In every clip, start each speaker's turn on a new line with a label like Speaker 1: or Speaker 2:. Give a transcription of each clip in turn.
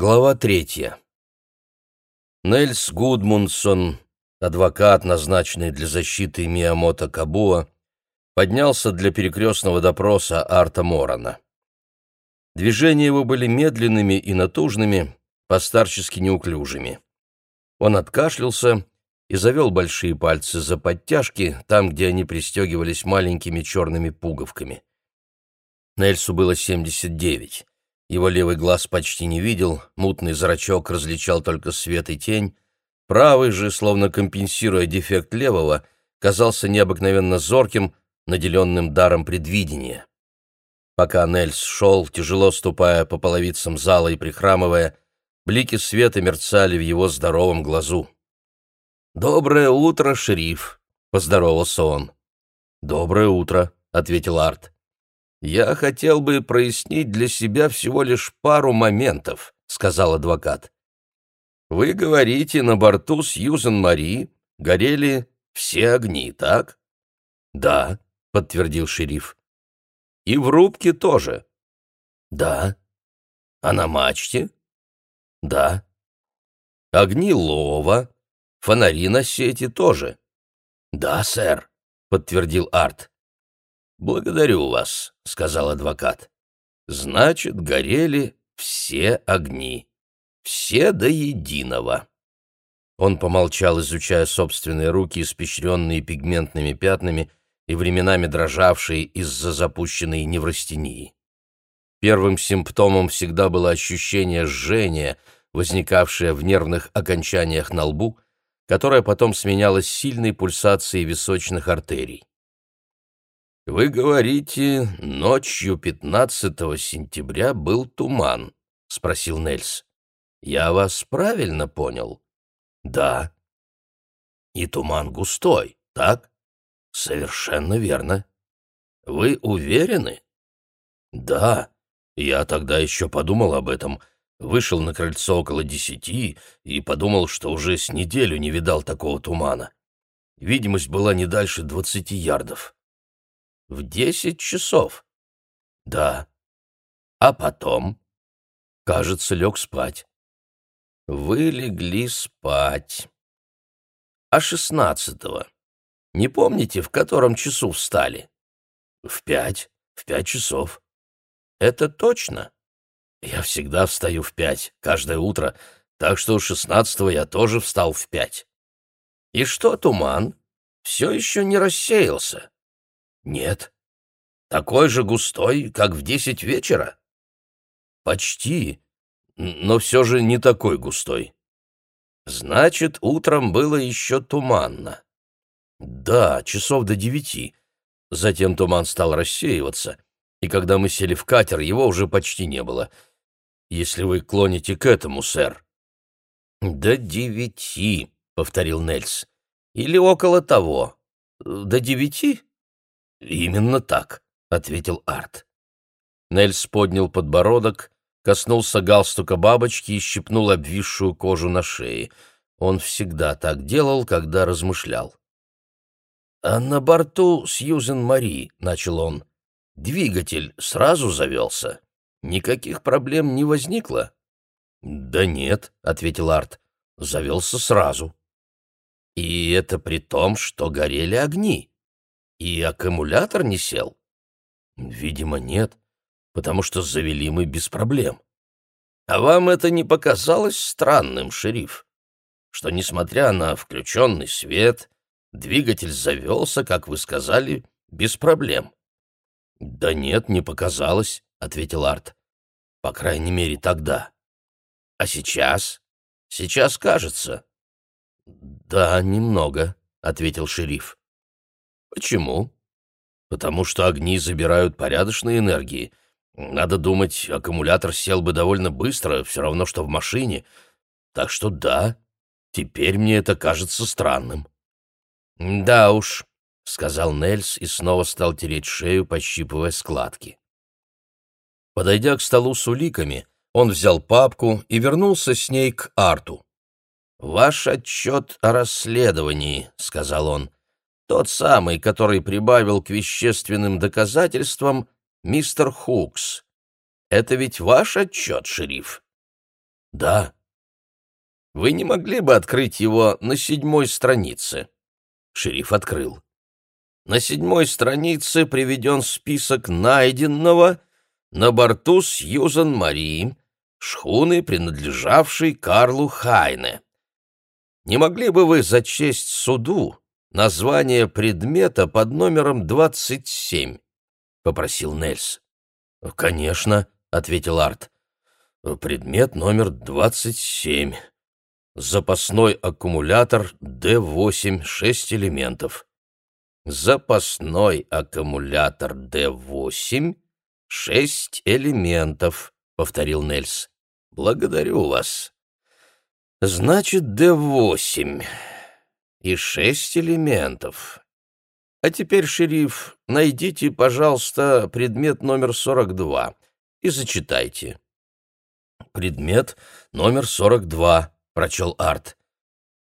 Speaker 1: Глава третья. Нельс Гудмундсон, адвокат, назначенный для защиты Миямото Кабуа, поднялся для перекрестного допроса Арта Морона. Движения его были медленными и натужными, постарчески неуклюжими. Он откашлялся и завел большие пальцы за подтяжки, там, где они пристегивались маленькими черными пуговками. Нельсу было семьдесят девять. Его левый глаз почти не видел, мутный зрачок различал только свет и тень, правый же, словно компенсируя дефект левого, казался необыкновенно зорким, наделенным даром предвидения. Пока Нельс шел, тяжело ступая по половицам зала и прихрамывая, блики света мерцали в его здоровом глазу. «Доброе утро, шериф!» — поздоровался он. «Доброе утро», — ответил Арт. «Я хотел бы прояснить для себя всего лишь пару моментов», — сказал адвокат. «Вы говорите, на борту Сьюзен Мари горели все огни, так?» «Да», — подтвердил шериф. «И в рубке тоже?» «Да». «А на мачте?» «Да». «Огни лова, фонари на сети тоже?» «Да, сэр», — подтвердил Арт. «Благодарю вас», — сказал адвокат. «Значит, горели все огни. Все до единого». Он помолчал, изучая собственные руки, испещренные пигментными пятнами и временами дрожавшие из-за запущенной неврастении. Первым симптомом всегда было ощущение жжения, возникавшее в нервных окончаниях на лбу, которое потом сменялось сильной пульсацией височных артерий. «Вы говорите, ночью 15 сентября был туман?» — спросил Нельс. «Я вас правильно понял?» «Да». «И туман густой, так?» «Совершенно верно». «Вы уверены?» «Да. Я тогда еще подумал об этом. Вышел на крыльцо около десяти и подумал, что уже с неделю не видал такого тумана. Видимость была не дальше двадцати ярдов». В десять часов? Да. А потом? Кажется, лег спать. Вы легли спать. А шестнадцатого? Не помните, в котором часу встали? В пять. В пять часов. Это точно? Я всегда встаю в пять, каждое утро, так что у шестнадцатого я тоже встал в пять. И что, туман? Все еще не рассеялся? Нет. Такой же густой, как в десять вечера? Почти, но все же не такой густой. Значит, утром было еще туманно. Да, часов до девяти. Затем туман стал рассеиваться, и когда мы сели в катер, его уже почти не было. Если вы клоните к этому, сэр. До девяти, повторил Нельс. Или около того. До девяти? «Именно так», — ответил Арт. Нельс поднял подбородок, коснулся галстука бабочки и щипнул обвисшую кожу на шее. Он всегда так делал, когда размышлял. «А на борту Сьюзен Мари», — начал он, — «двигатель сразу завелся? Никаких проблем не возникло?» «Да нет», — ответил Арт, — «завелся сразу». «И это при том, что горели огни». И аккумулятор не сел? Видимо, нет, потому что завели мы без проблем. А вам это не показалось странным, шериф? Что, несмотря на включенный свет, двигатель завелся, как вы сказали, без проблем? Да нет, не показалось, — ответил Арт. По крайней мере, тогда. А сейчас? Сейчас кажется. Да, немного, — ответил шериф. Почему? Потому что огни забирают порядочные энергии. Надо думать, аккумулятор сел бы довольно быстро, все равно, что в машине. Так что да, теперь мне это кажется странным. Да уж, — сказал Нельс и снова стал тереть шею, пощипывая складки. Подойдя к столу с уликами, он взял папку и вернулся с ней к Арту. «Ваш отчет о расследовании», — сказал он. Тот самый, который прибавил к вещественным доказательствам мистер Хукс. Это ведь ваш отчет, шериф? Да. Вы не могли бы открыть его на седьмой странице? Шериф открыл. На седьмой странице приведен список найденного на борту Сьюзан Мари, шхуны, принадлежавшей Карлу Хайне. Не могли бы вы зачесть суду название предмета под номером 27? — попросил Нельс. «Конечно», — ответил Арт. «Предмет номер 27. Запасной аккумулятор D8, 6 элементов». «Запасной аккумулятор D8, 6 элементов», — повторил Нельс. «Благодарю вас». «Значит, D8 и шесть элементов. А теперь, шериф, найдите, пожалуйста, предмет номер 42 и зачитайте». «Предмет номер 42», — прочел Арт.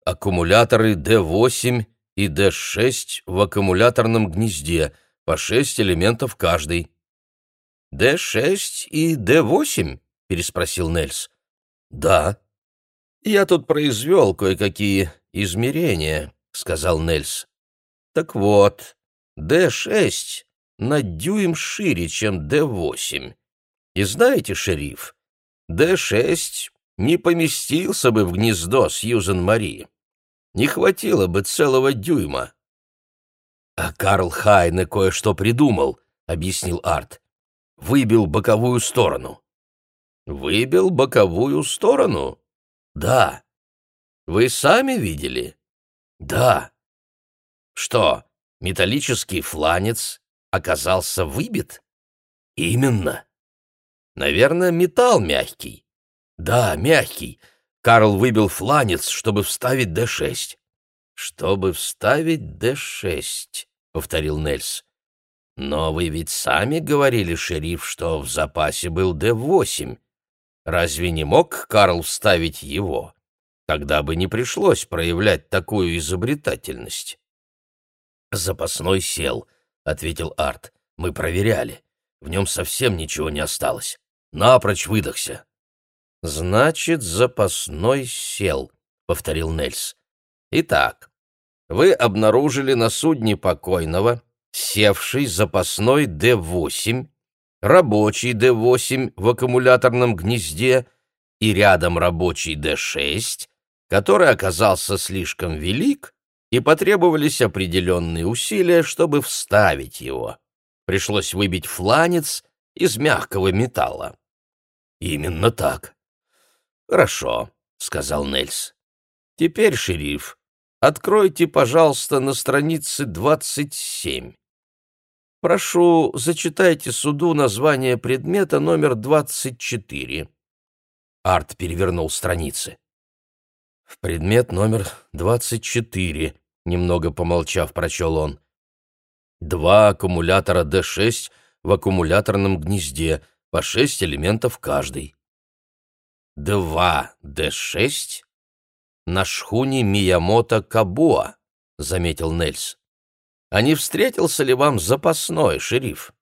Speaker 1: «Аккумуляторы D8 и D6 в аккумуляторном гнезде, по шесть элементов каждый». «D6 и D8?» — переспросил Нельс. «Да». «Я тут произвел кое-какие измерения», — сказал Нельс. «Так вот, D6 на дюйм шире, чем D8. И знаете, шериф, D6 не поместился бы в гнездо Сьюзен Мари. Не хватило бы целого дюйма». «А Карл Хайне кое-что придумал», — объяснил Арт. «Выбил боковую сторону». «Выбил боковую сторону?» «Да». «Вы сами видели?» «Да». «Что, металлический фланец оказался выбит?» «Именно». «Наверное, металл мягкий». «Да, мягкий. Карл выбил фланец, чтобы вставить Д-6». «Чтобы вставить Д-6», — повторил Нельс. «Но вы ведь сами говорили, шериф, что в запасе был Д-8. Разве не мог Карл вставить его? Тогда бы не пришлось проявлять такую изобретательность». «Запасной сел», — ответил Арт. «Мы проверяли. В нем совсем ничего не осталось. Напрочь выдохся». «Значит, запасной сел», — повторил Нельс. «Итак, вы обнаружили на судне покойного севший запасной Д-8, рабочий Д-8 в аккумуляторном гнезде и рядом рабочий Д-6, который оказался слишком велик и потребовались определенные усилия, чтобы вставить его. Пришлось выбить фланец из мягкого металла. «Именно так». «Хорошо», — сказал Нельс. «Теперь, шериф, откройте, пожалуйста, на странице 27. Прошу, зачитайте суду название предмета номер 24». Арт перевернул страницы. В предмет номер 24 немного помолчав, прочел он. Два аккумулятора D6 в аккумуляторном гнезде, по шесть элементов каждый. Два D6 на шхуне Миямото Кабуа, заметил Нельс. А не встретился ли вам запасной, шериф?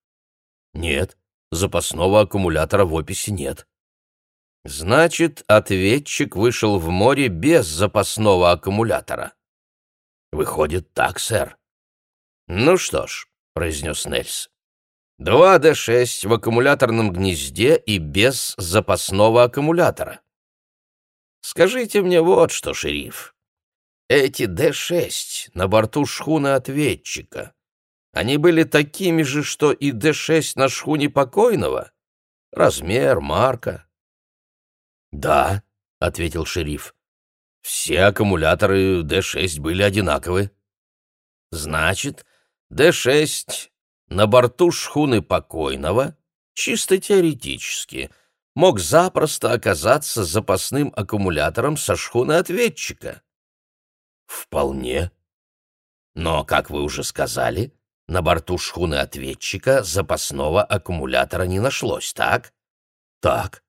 Speaker 1: Нет, запасного аккумулятора в описи нет. Значит, ответчик вышел в море без запасного аккумулятора. Выходит так, сэр. Ну что ж, произнес Нельс. 2D6 в аккумуляторном гнезде и без запасного аккумулятора. Скажите мне вот что, шериф. Эти D6 на борту шхуны ответчика, они были такими же, что и D6 на шхуне покойного? Размер, марка? Да, ответил шериф. Все аккумуляторы D6 были одинаковы. Значит, D6 на борту шхуны покойного, чисто теоретически, мог запросто оказаться запасным аккумулятором со шхуны ответчика. Вполне. Но, как вы уже сказали, на борту шхуны ответчика запасного аккумулятора не нашлось, так? Так.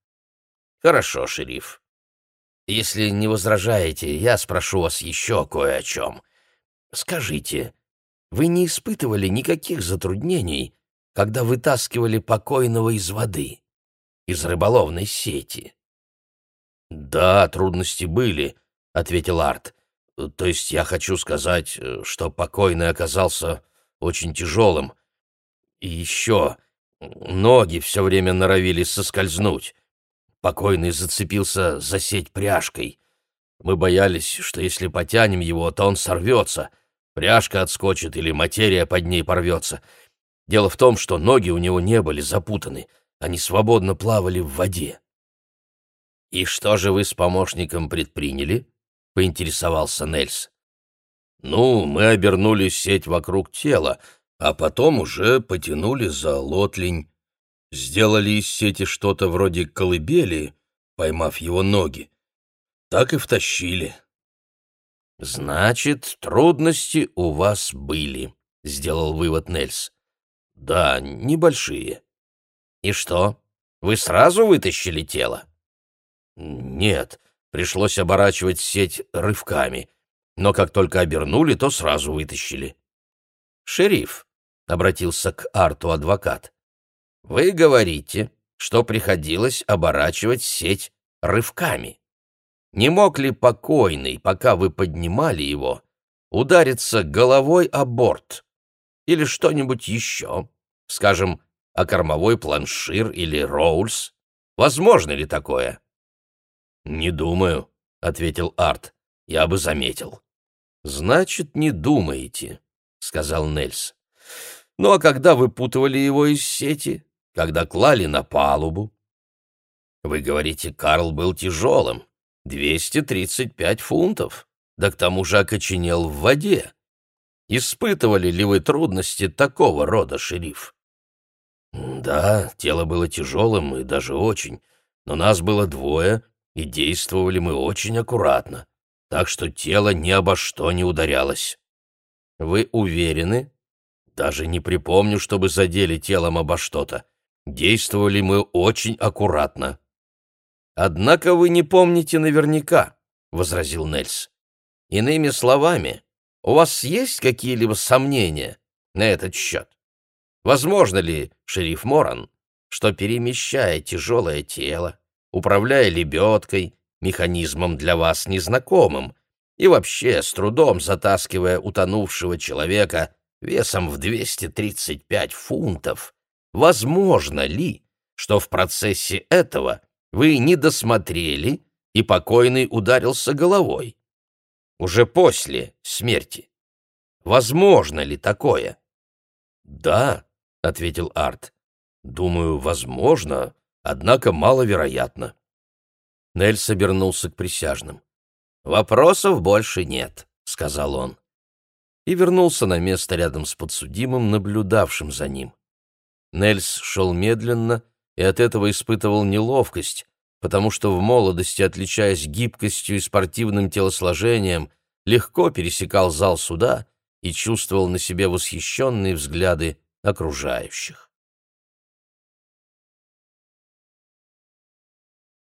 Speaker 1: Хорошо, шериф. Если не возражаете, я спрошу вас еще кое о чем. Скажите, вы не испытывали никаких затруднений, когда вытаскивали покойного из воды, из рыболовной сети? «Да, трудности были», — ответил Арт. «То есть я хочу сказать, что покойный оказался очень тяжелым. И еще ноги все время норовили соскользнуть. Покойный зацепился за сеть пряжкой. Мы боялись, что если потянем его, то он сорвется, пряжка отскочит или материя под ней порвется. Дело в том, что ноги у него не были запутаны, они свободно плавали в воде. «И что же вы с помощником предприняли?» — поинтересовался Нельс. «Ну, мы обернули сеть вокруг тела, а потом уже потянули за лотлень. Сделали из сети что-то вроде колыбели, поймав его ноги. Так и втащили». «Значит, трудности у вас были», — сделал вывод Нельс. «Да, небольшие». «И что, вы сразу вытащили тело?» «Нет, пришлось оборачивать сеть рывками, но как только обернули, то сразу вытащили». «Шериф», — обратился к Арту адвокат, — «вы говорите, что приходилось оборачивать сеть рывками. Не мог ли покойный, пока вы поднимали его, удариться головой о борт или что-нибудь еще, скажем, о кормовой планшир или роульс? Возможно ли такое?» «Не думаю», — ответил Арт. «Я бы заметил». «Значит, не думаете», — сказал Нельс. «Ну а когда выпутывали его из сети? Когда клали на палубу?» «Вы говорите, Карл был тяжелым. 235 фунтов. Да к тому же окоченел в воде. Испытывали ли вы трудности такого рода, шериф?» «Да, тело было тяжелым и даже очень, но нас было двое, и действовали мы очень аккуратно, так что тело ни обо что не ударялось. Вы уверены? Даже не припомню, чтобы задели телом обо что-то. Действовали мы очень аккуратно. Однако вы не помните наверняка, возразил Нельс. Иными словами, у вас есть какие-либо сомнения на этот счет? Возможно ли, шериф Моран, что перемещая тяжелое тело, управляя лебедкой, механизмом для вас незнакомым, и вообще с трудом затаскивая утонувшего человека весом в 235 фунтов, возможно ли, что в процессе этого вы не досмотрели, и покойный ударился головой? Уже после смерти. Возможно ли такое? «Да», — ответил Арт. «Думаю, возможно, однако маловероятно. Нельс обернулся к присяжным. «Вопросов больше нет», — сказал он. И вернулся на место рядом с подсудимым, наблюдавшим за ним. Нельс шел медленно и от этого испытывал неловкость, потому что в молодости, отличаясь гибкостью и спортивным телосложением, легко пересекал зал суда и чувствовал на себе восхищенные взгляды окружающих.